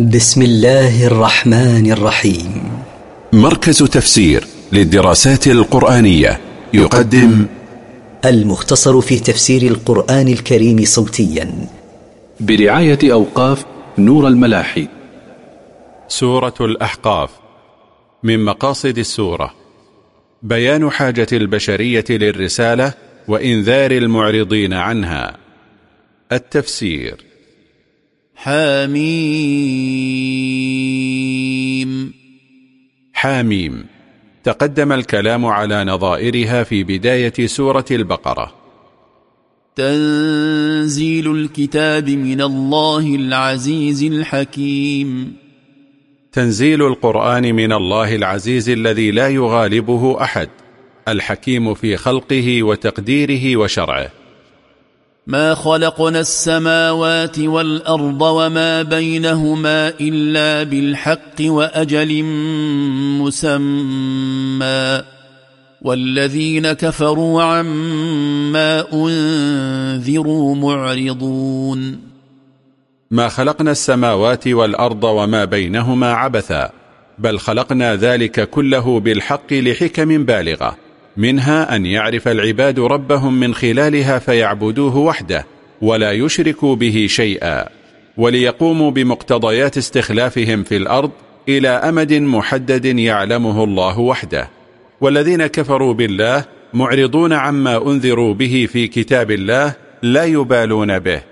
بسم الله الرحمن الرحيم. مركز تفسير للدراسات القرآنية يقدم المختصر في تفسير القرآن الكريم صوتيا. برعاية أوقاف نور الملاحي. سورة الأحقاف. من مقاصد السورة. بيان حاجة البشرية للرسالة وإنذار المعرضين عنها. التفسير. حميم. حاميم تقدم الكلام على نظائرها في بداية سورة البقرة. تنزيل الكتاب من الله العزيز الحكيم. تنزيل القرآن من الله العزيز الذي لا يغالبه أحد. الحكيم في خلقه وتقديره وشرعه. ما خلقنا السماوات والأرض وما بينهما إلا بالحق وأجل مسمى. والذين كفروا عما أنذروا معرضون. ما خلقنا السماوات والأرض وما بينهما عبثا بل خلقنا ذلك كله بالحق لحكم بالغة. منها أن يعرف العباد ربهم من خلالها فيعبدوه وحده ولا يشركوا به شيئا وليقوموا بمقتضيات استخلافهم في الأرض إلى أمد محدد يعلمه الله وحده. والذين كفروا بالله معرضون عما أنذروا به في كتاب الله لا يبالون به.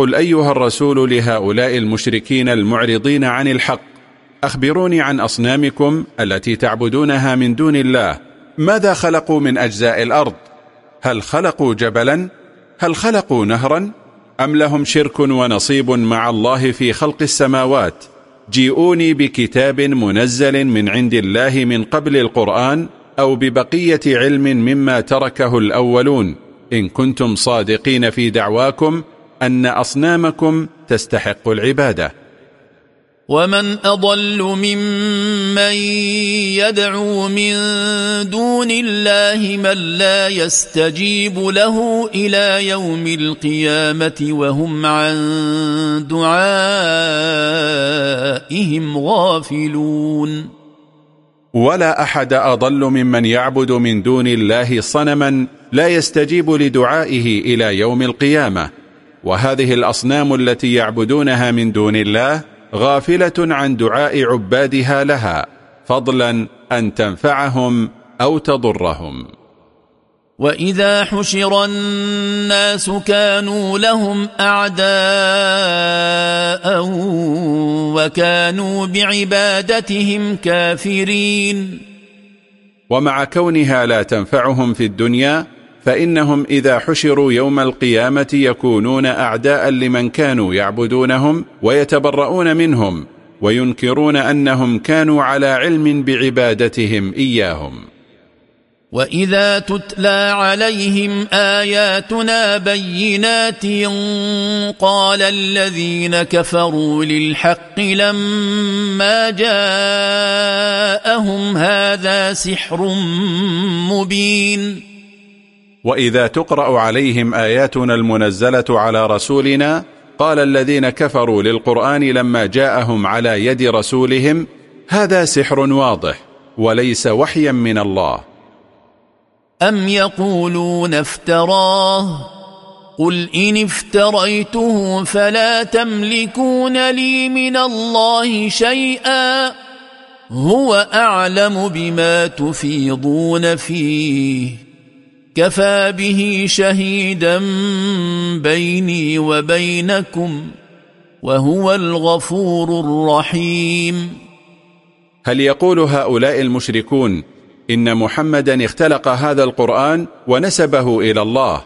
قل أيها الرسول لهؤلاء المشركين المعرضين عن الحق أخبروني عن أصنامكم التي تعبدونها من دون الله ماذا خلقوا من أجزاء الأرض؟ هل خلقوا جبلا؟ هل خلقوا نهرا؟ أم لهم شرك ونصيب مع الله في خلق السماوات؟ جيئوني بكتاب منزل من عند الله من قبل القرآن أو ببقية علم مما تركه الأولون إن كنتم صادقين في دعواكم أن أصنامكم تستحق العبادة. ومن أضل ممن يدعو من دون الله من لا يستجيب له إلى يوم القيامة وهم عن دعائهم غافلون. ولا أحد أضل ممن يعبد من دون الله صنما لا يستجيب لدعائه إلى يوم القيامة. وهذه الأصنام التي يعبدونها من دون الله غافلة عن دعاء عبادها لها فضلا أن تنفعهم أو تضرهم. وإذا حشر الناس كانوا لهم أعداء وكانوا بعبادتهم كافرين. ومع كونها لا تنفعهم في الدنيا فإنهم إذا حشروا يوم القيامة يكونون أعداء لمن كانوا يعبدونهم ويتبرؤون منهم وينكرون أنهم كانوا على علم بعبادتهم إياهم. وإذا تتلى عليهم آياتنا بينات قال الذين كفروا للحق لما جاءهم هذا سحر مبين. وإذا تقرأ عليهم آياتنا المنزلة على رسولنا قال الذين كفروا للقرآن لما جاءهم على يد رسولهم هذا سحر واضح وليس وحيا من الله. أم يقولون افتراه؟ قل إن افتريته فلا تملكون لي من الله شيئا هو أعلم بما تفيضون فيه. كفى به شهيدا بيني وبينكم وهو الغفور الرحيم هل يقول هؤلاء المشركون إن محمدا اختلق هذا القرآن ونسبه إلى الله؟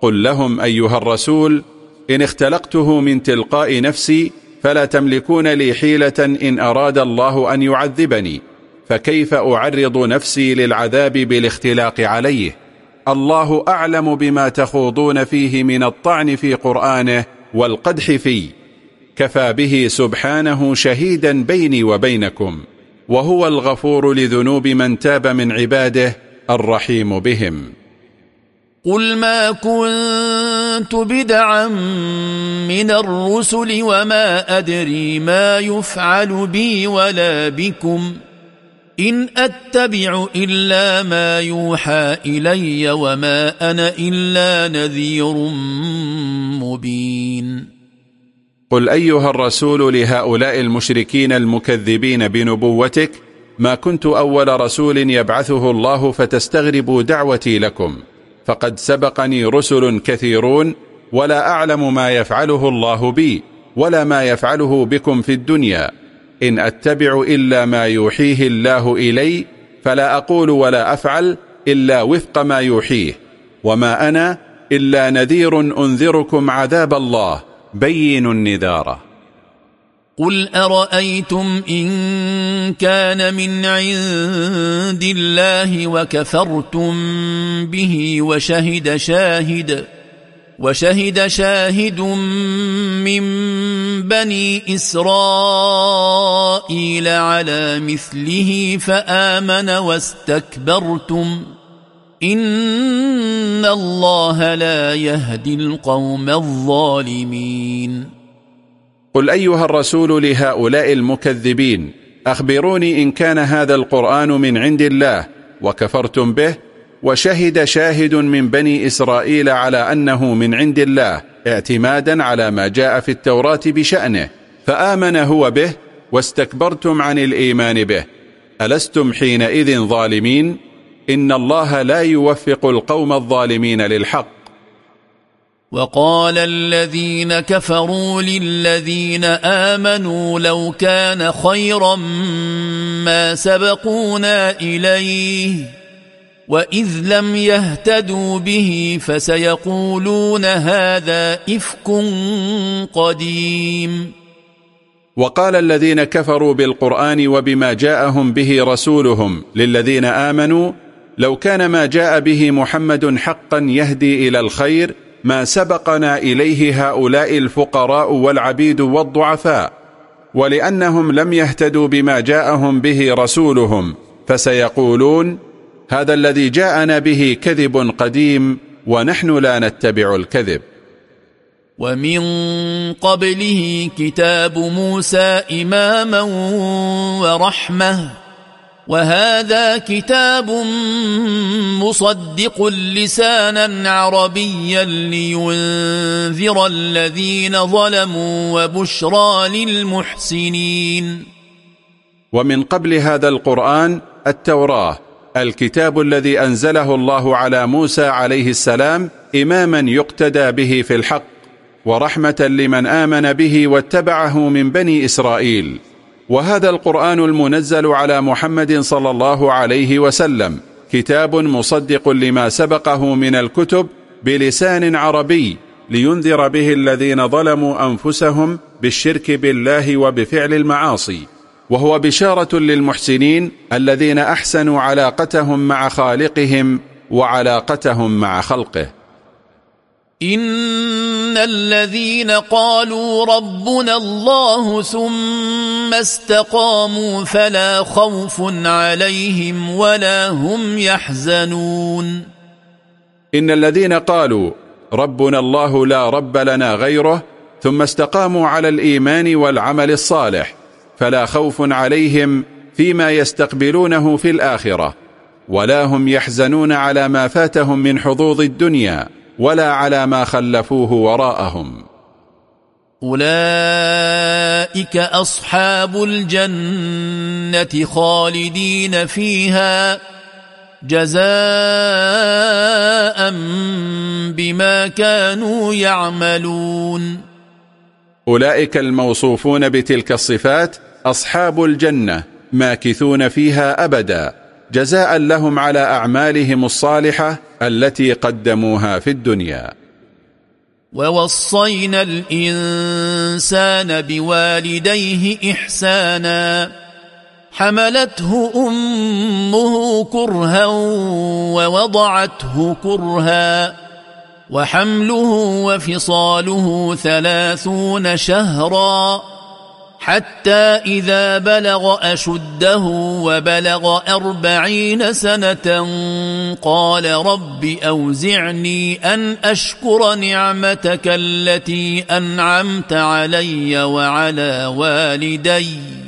قل لهم أيها الرسول إن اختلقته من تلقاء نفسي فلا تملكون لي حيلة إن أراد الله أن يعذبني فكيف أعرض نفسي للعذاب بالاختلاق عليه؟ الله أعلم بما تخوضون فيه من الطعن في قرآنه والقدح فيه. كفى به سبحانه شهيدا بيني وبينكم وهو الغفور لذنوب من تاب من عباده الرحيم بهم. قل ما كنت بدعا من الرسل وما أدري ما يفعل بي ولا بكم. إن أتبع إلا ما يوحى إلي وما أنا إلا نذير مبين. قل أيها الرسول لهؤلاء المشركين المكذبين بنبوتك ما كنت أول رسول يبعثه الله فتستغربوا دعوتي لكم فقد سبقني رسل كثيرون ولا أعلم ما يفعله الله بي ولا ما يفعله بكم في الدنيا. إن أتبع إلا ما يوحيه الله إلي فلا أقول ولا أفعل إلا وفق ما يوحيه. وما أنا إلا نذير أنذركم عذاب الله. بين النذارة. قل أرأيتم إن كان من عند الله وكفرتم به وشهد شاهد وشهد شاهد من بني إسرائيل على مثله فآمن واستكبرتم. إن الله لا يهدي القوم الظالمين. قل أيها الرسول لهؤلاء المكذبين أخبروني إن كان هذا القرآن من عند الله وكفرتم به وشهد شاهد من بني إسرائيل على أنه من عند الله اعتمادا على ما جاء في التوراة بشأنه فآمن هو به واستكبرتم عن الإيمان به. ألستم حينئذ ظالمين؟ إن الله لا يوفق القوم الظالمين للحق. وقال الذين كفروا للذين آمنوا لو كان خيرا ما سبقونا إليه. وإذ لم يهتدوا به فسيقولون هذا إفك قديم وقال الذين كفروا بالقرآن وبما جاءهم به رسولهم للذين آمنوا لو كان ما جاء به محمد حقا يهدي إلى الخير ما سبقنا إليه هؤلاء الفقراء والعبيد والضعفاء ولأنهم لم يهتدوا بما جاءهم به رسولهم فسيقولون هذا الذي جاءنا به كذب قديم ونحن لا نتبع الكذب. ومن قبله كتاب موسى إماما ورحمة وهذا كتاب مصدق لسانا عربيا لينذر الذين ظلموا وبشرى للمحسنين. ومن قبل هذا القرآن التوراة الكتاب الذي أنزله الله على موسى عليه السلام إماما يقتدى به في الحق ورحمة لمن آمن به واتبعه من بني إسرائيل. وهذا القرآن المنزل على محمد صلى الله عليه وسلم كتاب مصدق لما سبقه من الكتب بلسان عربي لينذر به الذين ظلموا أنفسهم بالشرك بالله وبفعل المعاصي. وهو بشارة للمحسنين الذين أحسنوا علاقتهم مع خالقهم وعلاقتهم مع خلقه. إن الذين قالوا ربنا الله ثم استقاموا فلا خوف عليهم ولا هم يحزنون. إن الذين قالوا ربنا الله لا رب لنا غيره ثم استقاموا على الإيمان والعمل الصالح فلا خوف عليهم فيما يستقبلونه في الآخرة ولا هم يحزنون على ما فاتهم من حظوظ الدنيا ولا على ما خلفوه وراءهم. أولئك أصحاب الجنة خالدين فيها جزاء بما كانوا يعملون. أولئك الموصوفون بتلك الصفات أصحاب الجنة ماكثون فيها أبدا جزاء لهم على أعمالهم الصالحة التي قدموها في الدنيا. ووصينا الإنسان بوالديه إحسانا حملته أمه كرها ووضعته كرها. وحمله وفصاله ثلاثون شهراً حتى إذا بلغ أشده وبلغ أربعين سنة قال رب أوزعني أن أشكر نعمتك التي أنعمت علي وعلى والدي.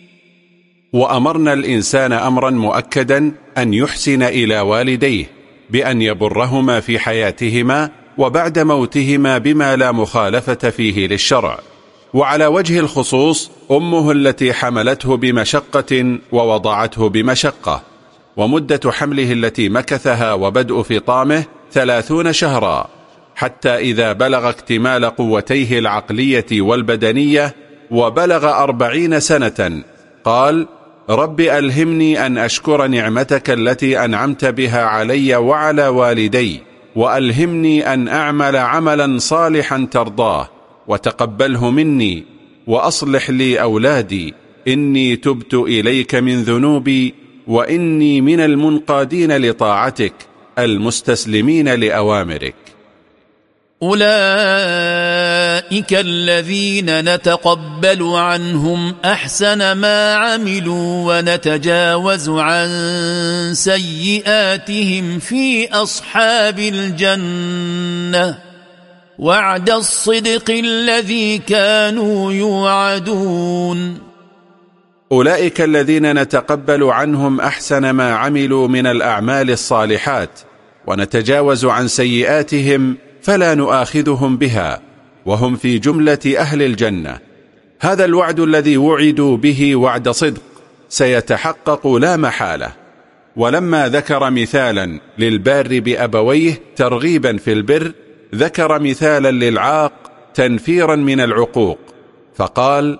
وأمرنا الإنسان أمرا مؤكدا أن يحسن إلى والديه بأن يبرهما في حياتهما وبعد موتهما بما لا مخالفة فيه للشرع. وعلى وجه الخصوص أمه التي حملته بمشقة ووضعته بمشقة. ومدة حمله التي مكثها وبدء فطامه ثلاثون شهرا. حتى إذا بلغ اكتمال قوتيه العقلية والبدنية وبلغ أربعين سنة قال رب ألهمني أن أشكر نعمتك التي أنعمت بها علي وعلى والدي وألهمني أن أعمل عملا صالحا ترضاه وتقبله مني وأصلح لي أولادي. إني تبت إليك من ذنوبي وإني من المنقادين لطاعتك المستسلمين لأوامرك. أولئك الذين نتقبل عنهم أحسن ما عملوا ونتجاوز عن سيئاتهم في أصحاب الجنة. وعد الصدق الذي كانوا يوعدون. أولئك الذين نتقبل عنهم أحسن ما عملوا من الأعمال الصالحات ونتجاوز عن سيئاتهم فلا نؤاخذهم بها وهم في جملة أهل الجنة. هذا الوعد الذي وعدوا به وعد صدق سيتحقق لا محالة. ولما ذكر مثالا للبار بأبويه ترغيبا في البر ذكر مثالا للعاق تنفيرا من العقوق. فقال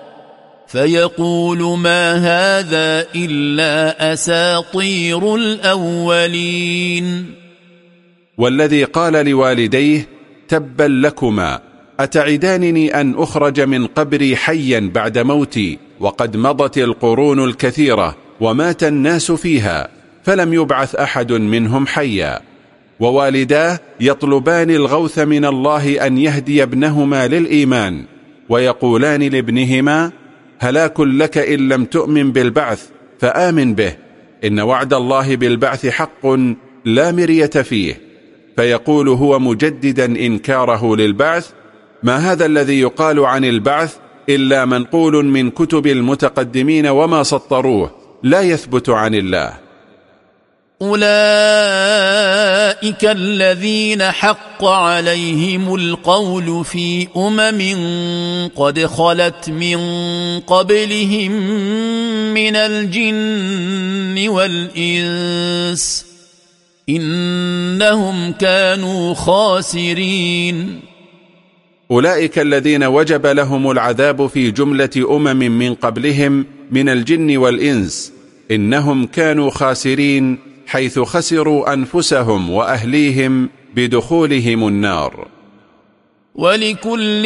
فيقول ما هذا إلا أساطير الأولين. والذي قال لوالديه تبا لكما أتعدانني أن أخرج من قبري حيا بعد موتي وقد مضت القرون الكثيرة ومات الناس فيها فلم يبعث أحد منهم حيا. ووالداه يطلبان الغوث من الله أن يهدي ابنهما للإيمان ويقولان لابنهما هلاك لك إن لم تؤمن بالبعث فآمن به. إن وعد الله بالبعث حق لا مرية فيه. فيقول هو مجددا إنكاره للبعث ما هذا الذي يقال عن البعث إلا منقول من كتب المتقدمين وما سطروه لا يثبت عن الله. أولئك الذين حق عليهم القول في أمم قد خلت من قبلهم من الجن والإنس إنهم كانوا خاسرين أولئك الذين وجب لهم العذاب في جملة أمم من قبلهم من الجن والإنس إنهم كانوا خاسرين حيث خسروا أنفسهم وأهليهم بدخولهم النار. ولكل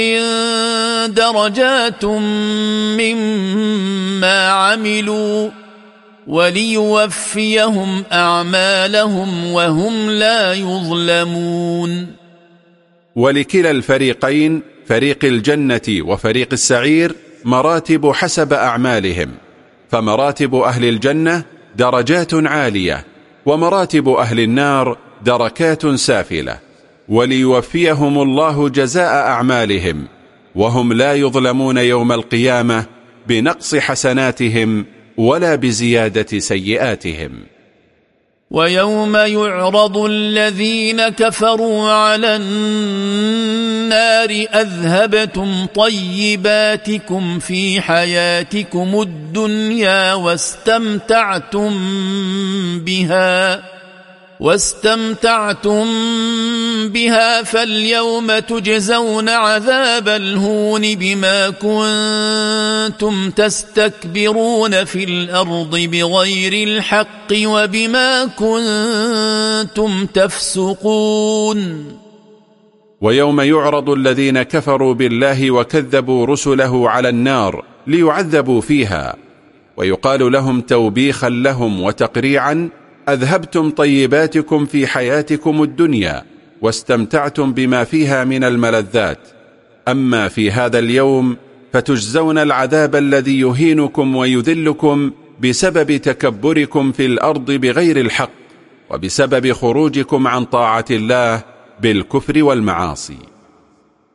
درجات مما عملوا وليوفيهم أعمالهم وهم لا يظلمون. ولكلا الفريقين فريق الجنة وفريق السعير مراتب حسب أعمالهم فمراتب أهل الجنة درجات عالية ومراتب أهل النار دركات سافلة وليوفيهم الله جزاء أعمالهم وهم لا يظلمون يوم القيامة بنقص حسناتهم ولا بزيادة سيئاتهم. ويوم يعرض الذين كفروا على النار أذهبتم طيباتكم في حياتكم الدنيا واستمتعتم بها واستمتعتم بها فاليوم تجزون عذاب الهون بما كنتم تستكبرون في الأرض بغير الحق وبما كنتم تفسقون. ويوم يعرض الذين كفروا بالله وكذبوا رسله على النار ليعذبوا فيها ويقال لهم توبيخا لهم وتقريعا أذهبتم طيباتكم في حياتكم الدنيا واستمتعتم بما فيها من الملذات. أما في هذا اليوم فتجزون العذاب الذي يهينكم ويذلكم بسبب تكبركم في الأرض بغير الحق وبسبب خروجكم عن طاعة الله بالكفر والمعاصي.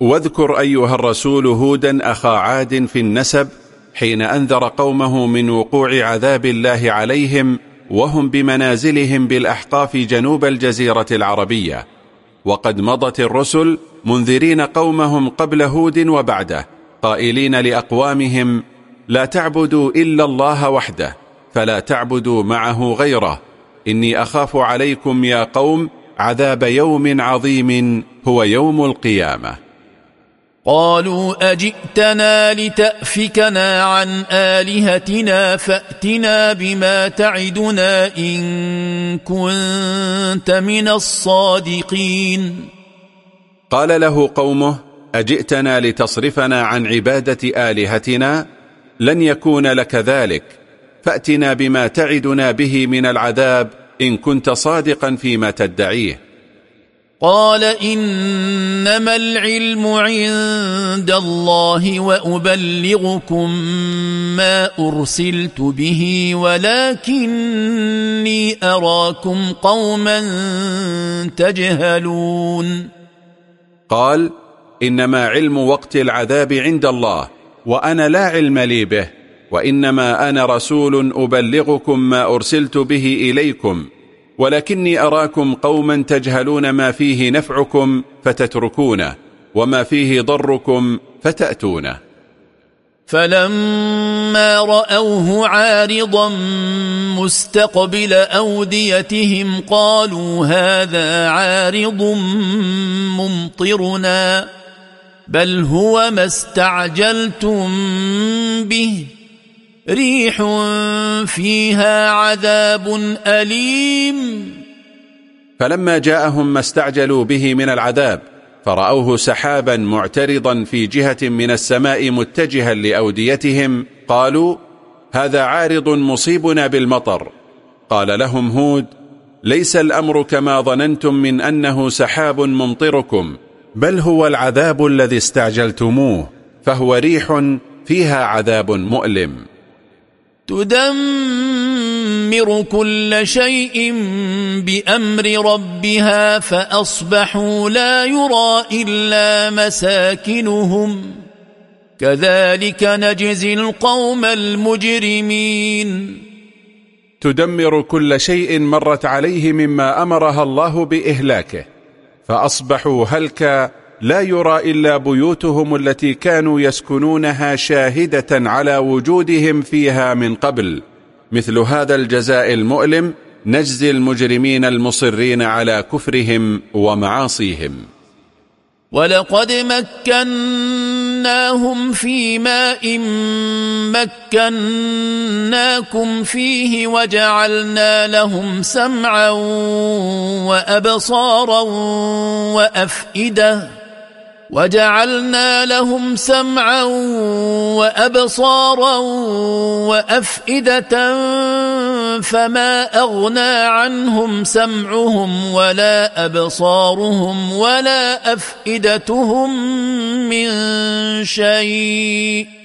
واذكر أيها الرسول هودا أخا عاد في النسب حين أنذر قومه من وقوع عذاب الله عليهم وهم بمنازلهم بالأحقاف جنوب الجزيرة العربية. وقد مضت الرسل منذرين قومهم قبل هود وبعده قائلين لأقوامهم لا تعبدوا إلا الله وحده فلا تعبدوا معه غيره. إني أخاف عليكم يا قوم عذاب يوم عظيم هو يوم القيامة. قالوا أجئتنا لتأفكنا عن آلهتنا فأتنا بما تعدنا إن كنت من الصادقين. قال له قومه أجئتنا لتصرفنا عن عبادة آلهتنا؟ لن يكون لك ذلك. فأتنا بما تعدنا به من العذاب إن كنت صادقا فيما تدعيه. قال إنما العلم عند الله وأبلغكم ما أرسلت به ولكني أراكم قوما تجهلون. قال إنما علم وقت العذاب عند الله وأنا لا علم لي به وإنما أنا رسول أبلغكم ما أرسلت به إليكم. ولكني أراكم قوما تجهلون ما فيه نفعكم فتتركونه وما فيه ضركم فتأتونه. فلما رأوه عارضا مستقبل أوديتهم قالوا هذا عارض ممطرنا بل هو ما استعجلتم به. ريح فيها عذاب أليم. فلما جاءهم ما استعجلوا به من العذاب فرأوه سحابا معترضا في جهة من السماء متجها لأوديتهم قالوا هذا عارض مصيبنا بالمطر. قال لهم هود ليس الأمر كما ظننتم من أنه سحاب ممطركم بل هو العذاب الذي استعجلتموه فهو ريح فيها عذاب مؤلم. تدمر كل شيء بأمر ربها فأصبحوا لا يرى إلا مساكنهم. كذلك نجزي القوم المجرمين. تدمر كل شيء مرت عليه مما أمرها الله بإهلاكه فأصبحوا هلكا لا يرى إلا بيوتهم التي كانوا يسكنونها شاهدة على وجودهم فيها من قبل. مثل هذا الجزاء المؤلم نجزي المجرمين المصرين على كفرهم ومعاصيهم. ولقد مكناهم في ماء مكناكم فيه وجعلنا لهم سمعا وأبصارا وأفئدة وجعلنا لهم سمعا وأبصارا وأفئدة فما أغنى عنهم سمعهم ولا أبصارهم ولا أفئدتهم من شيء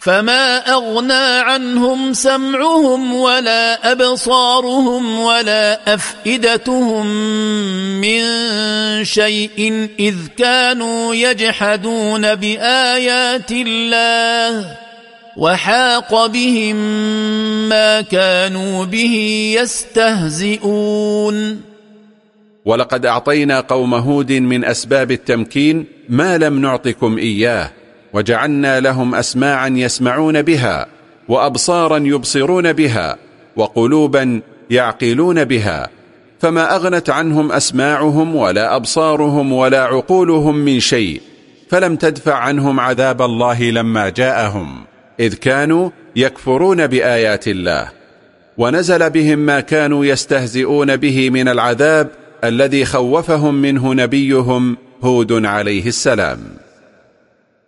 فما اغنى عنهم سمعهم ولا ابصارهم ولا افئدتهم من شيء اذ كانوا يجحدون بايات الله وحاق بهم ما كانوا به يستهزئون ولقد اعطينا قوم هود من اسباب التمكين ما لم نعطكم اياه وجعلنا لهم أسماعا يسمعون بها وأبصارا يبصرون بها وقلوبا يعقلون بها فما أغنت عنهم أسماعهم ولا أبصارهم ولا عقولهم من شيء فلم تدفع عنهم عذاب الله لما جاءهم إذ كانوا يكفرون بآيات الله. ونزل بهم ما كانوا يستهزئون به من العذاب الذي خوفهم منه نبيهم هود عليه السلام.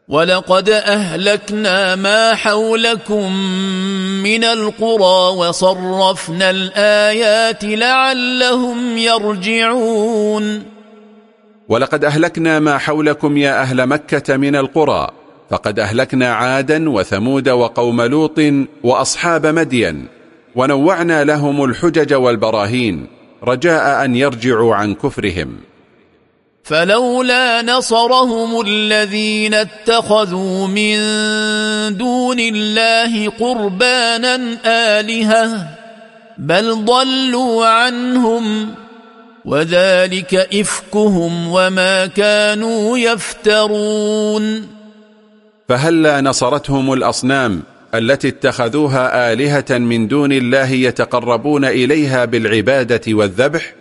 ولقد أهلكنا ما حولكم من القرى وصرفنا الآيات لعلهم يرجعون. ولقد أهلكنا ما حولكم يا أهل مكة من القرى فقد أهلكنا عادا وثمود وقوم لوط وأصحاب مدين ونوعنا لهم الحجج والبراهين رجاء أن يرجعوا عن كفرهم. فلولا نصرهم الذين اتخذوا من دون الله قربانا آلهة بل ضلوا عنهم وذلك إفكهم وما كانوا يفترون. فهلا نصرتهم الأصنام التي اتخذوها آلهة من دون الله يتقربون إليها بالعبادة والذبح؟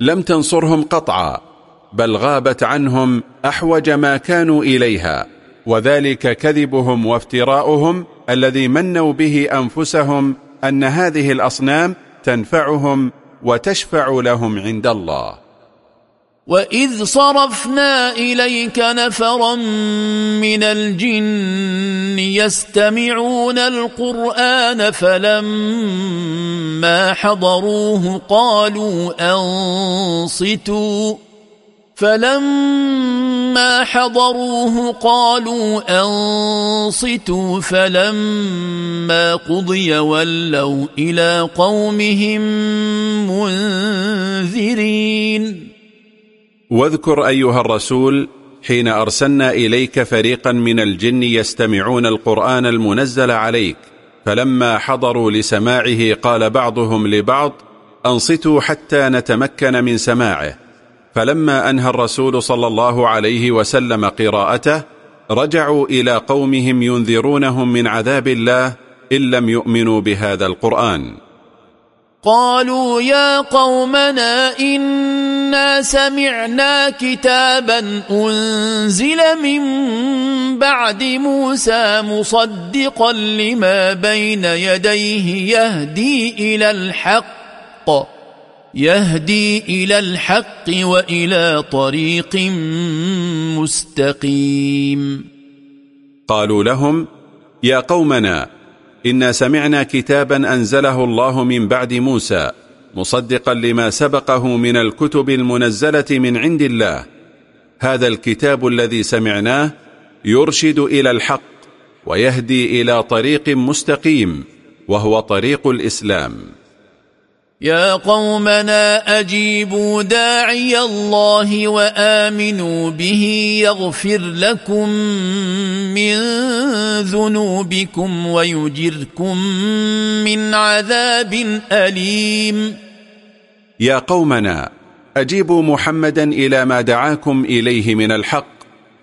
لم تنصرهم قطعا. بل غابت عنهم أحوج ما كانوا إليها وذلك كذبهم وافتراؤهم الذي منوا به أنفسهم أن هذه الأصنام تنفعهم وتشفع لهم عند الله. وإذ صرفنا إليك نفرا من الجن يستمعون القرآن فلما حضروه قالوا أنصتوا فلما حضروه قالوا أنصتوا فلما قضي ولوا إلى قومهم منذرين. واذكر أيها الرسول حين أرسلنا إليك فريقا من الجن يستمعون القرآن المنزل عليك فلما حضروا لسماعه قال بعضهم لبعض أنصتوا حتى نتمكن من سماعه. فلما أنهى الرسول صلى الله عليه وسلم قراءته رجعوا إلى قومهم ينذرونهم من عذاب الله إن لم يؤمنوا بهذا القرآن. قالوا يا قومنا إنا سمعنا كتابا أنزل من بعد موسى مصدقا لما بين يديه يهدي إلى الحق. يهدي إلى الحق وإلى طريق مستقيم. قالوا لهم يا قومنا إنا سمعنا كتابا أنزله الله من بعد موسى مصدقا لما سبقه من الكتب المنزلة من عند الله. هذا الكتاب الذي سمعناه يرشد إلى الحق ويهدي إلى طريق مستقيم وهو طريق الإسلام. يا قومنا أجيبوا داعي الله وآمنوا به يغفر لكم من ذنوبكم ويجركم من عذاب أليم. يا قومنا أجيبوا محمدا إلى ما دعاكم إليه من الحق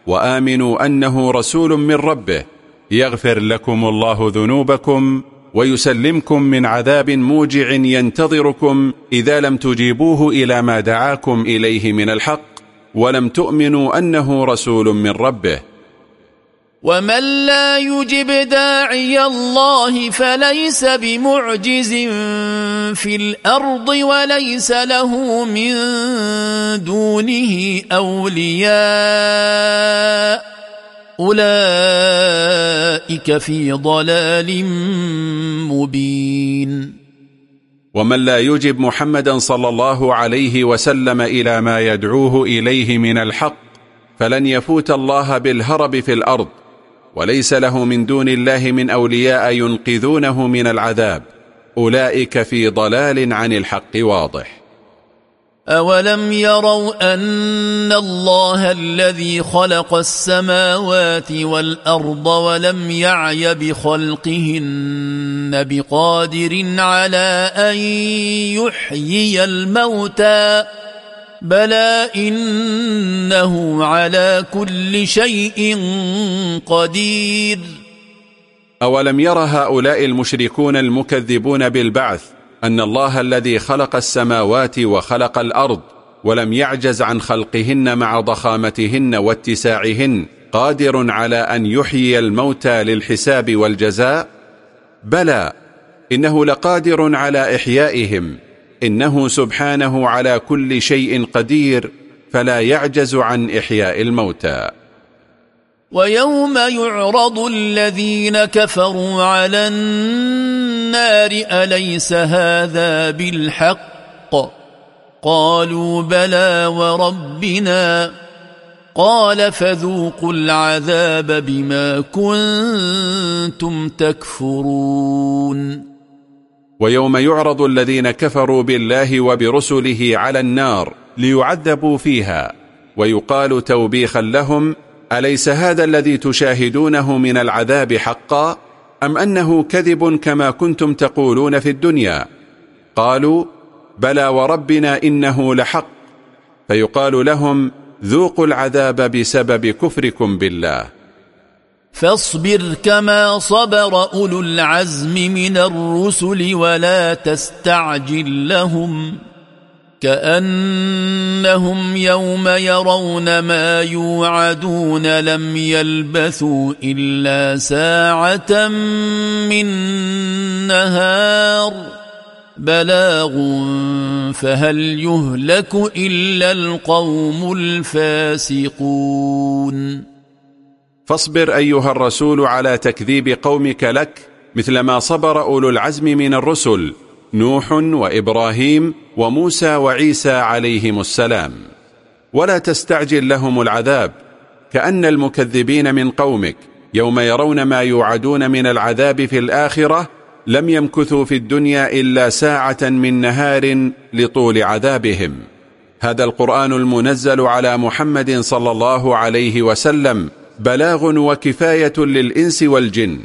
وآمنوا أنه رسول من ربه يغفر لكم الله ذنوبكم ويسلمكم من عذاب موجع ينتظركم إذا لم تجيبوه إلى ما دعاكم إليه من الحق ولم تؤمنوا أنه رسول من ربه. ومن لا يجب داعي الله فليس بمعجز في الأرض وليس له من دونه أولياء. أولئك في ضلال مبين. ومن لا يجب محمدا صلى الله عليه وسلم إلى ما يدعوه إليه من الحق فلن يفوت الله بالهرب في الأرض وليس له من دون الله من أولياء ينقذونه من العذاب. أولئك في ضلال عن الحق واضح. أولم يروا أن الله الذي خلق السماوات والأرض ولم يعي بخلقهن بقادر على أن يحيي الموتى بلى إنه على كل شيء قدير أولم ير هؤلاء المشركون المكذبون بالبعث أن الله الذي خلق السماوات وخلق الأرض ولم يعجز عن خلقهن مع ضخامتهن واتساعهن قادر على أن يحيي الموتى للحساب والجزاء بلى إنه لقادر على إحيائهم إنه سبحانه على كل شيء قدير فلا يعجز عن إحياء الموتى. ويوم يعرض الذين كفروا على النار أليس هذا بالحق؟ قالوا بلى وربنا. قال فذوقوا العذاب بما كنتم تكفرون. ويوم يعرض الذين كفروا بالله وبرسله على النار ليعذبوا فيها ويقال توبيخا لهم أليس هذا الذي تشاهدونه من العذاب حقا؟ أم أنه كذب كما كنتم تقولون في الدنيا؟ قالوا بلى وربنا إنه لحق. فيقال لهم ذوقوا العذاب بسبب كفركم بالله. فاصبر كما صبر أولو العزم من الرسل ولا تستعجل لهم. كأنهم يوم يرون ما يوعدون لم يلبثوا إلا ساعة من نهار بلاغ فهل يهلك إلا القوم الفاسقون فاصبر أيها الرسول على تكذيب قومك لك مثل ما صبر أولو العزم من الرسل نوح وإبراهيم وموسى وعيسى عليهم السلام. ولا تستعجل لهم العذاب كأن المكذبين من قومك يوم يرون ما يوعدون من العذاب في الآخرة لم يمكثوا في الدنيا إلا ساعة من نهار لطول عذابهم. هذا القرآن المنزل على محمد صلى الله عليه وسلم بلاغ وكفاية للإنس والجن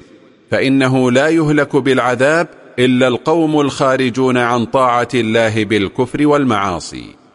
فإنه لا يهلك بالعذاب إلا القوم الخارجون عن طاعة الله بالكفر والمعاصي.